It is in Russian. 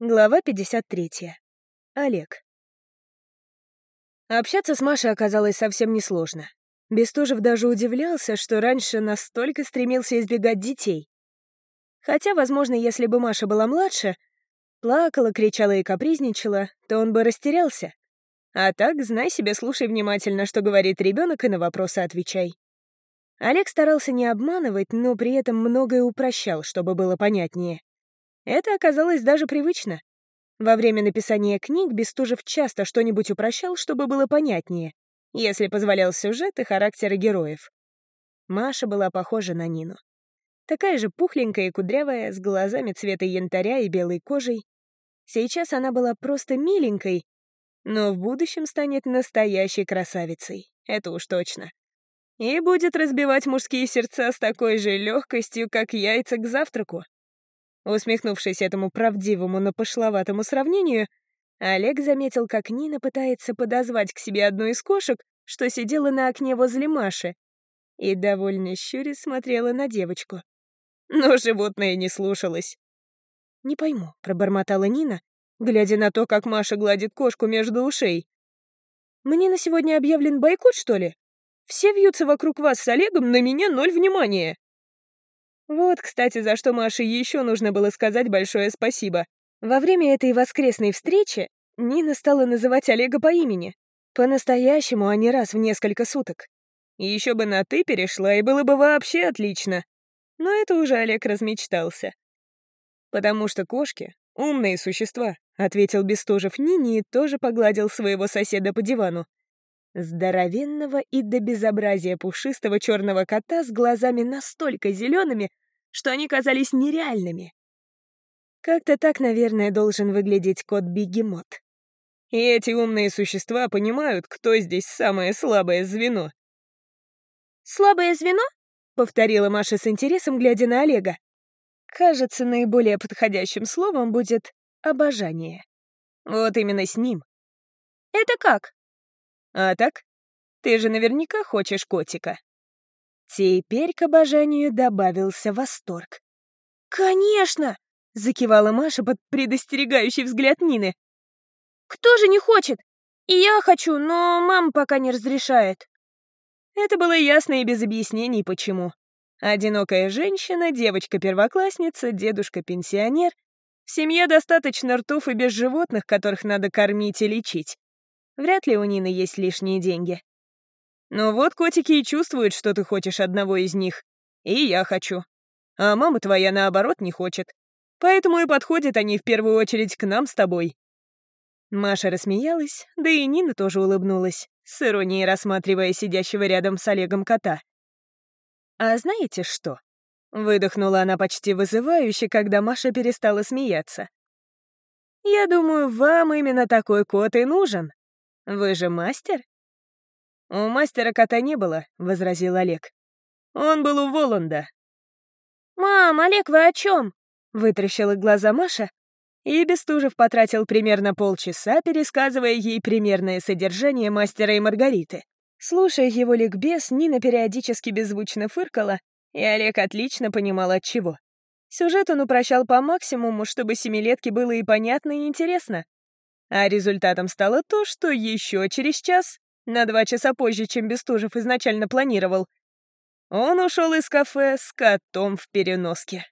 Глава 53. Олег. Общаться с Машей оказалось совсем несложно. Бестужев даже удивлялся, что раньше настолько стремился избегать детей. Хотя, возможно, если бы Маша была младше, плакала, кричала и капризничала, то он бы растерялся. А так, знай себе, слушай внимательно, что говорит ребенок, и на вопросы отвечай. Олег старался не обманывать, но при этом многое упрощал, чтобы было понятнее. Это оказалось даже привычно. Во время написания книг Бестужев часто что-нибудь упрощал, чтобы было понятнее, если позволял сюжет и характеры героев. Маша была похожа на Нину. Такая же пухленькая и кудрявая, с глазами цвета янтаря и белой кожей. Сейчас она была просто миленькой, но в будущем станет настоящей красавицей, это уж точно. И будет разбивать мужские сердца с такой же легкостью, как яйца к завтраку. Усмехнувшись этому правдивому, но пошловатому сравнению, Олег заметил, как Нина пытается подозвать к себе одну из кошек, что сидела на окне возле Маши, и довольно щуря смотрела на девочку. Но животное не слушалось. «Не пойму», — пробормотала Нина, глядя на то, как Маша гладит кошку между ушей. «Мне на сегодня объявлен бойкот, что ли? Все вьются вокруг вас с Олегом, на меня ноль внимания». Вот, кстати, за что Маше еще нужно было сказать большое спасибо. Во время этой воскресной встречи Нина стала называть Олега по имени. По-настоящему, а не раз в несколько суток. Еще бы на «ты» перешла, и было бы вообще отлично. Но это уже Олег размечтался. «Потому что кошки — умные существа», — ответил Бестужев Нине и тоже погладил своего соседа по дивану. Здоровенного и до безобразия пушистого черного кота с глазами настолько зелеными, что они казались нереальными. Как-то так, наверное, должен выглядеть кот-бегемот. И эти умные существа понимают, кто здесь самое слабое звено. «Слабое звено?» — повторила Маша с интересом, глядя на Олега. Кажется, наиболее подходящим словом будет «обожание». Вот именно с ним. «Это как?» «А так? Ты же наверняка хочешь котика». Теперь к обожанию добавился восторг. «Конечно!» — закивала Маша под предостерегающий взгляд Нины. «Кто же не хочет? И я хочу, но мама пока не разрешает». Это было ясно и без объяснений, почему. Одинокая женщина, девочка-первоклассница, дедушка-пенсионер. В семье достаточно ртов и без животных, которых надо кормить и лечить. Вряд ли у Нины есть лишние деньги. Но вот котики и чувствуют, что ты хочешь одного из них. И я хочу. А мама твоя, наоборот, не хочет. Поэтому и подходят они в первую очередь к нам с тобой». Маша рассмеялась, да и Нина тоже улыбнулась, с иронией рассматривая сидящего рядом с Олегом кота. «А знаете что?» — выдохнула она почти вызывающе, когда Маша перестала смеяться. «Я думаю, вам именно такой кот и нужен. Вы же мастер?» «У мастера кота не было», — возразил Олег. «Он был у Воланда». «Мам, Олег, вы о чем? вытращила глаза Маша, и Бестужев потратил примерно полчаса, пересказывая ей примерное содержание мастера и Маргариты. Слушая его ликбез, Нина периодически беззвучно фыркала, и Олег отлично понимал, от чего. Сюжет он упрощал по максимуму, чтобы семилетке было и понятно, и интересно. А результатом стало то, что еще через час на два часа позже, чем Бестужев изначально планировал. Он ушел из кафе с котом в переноске.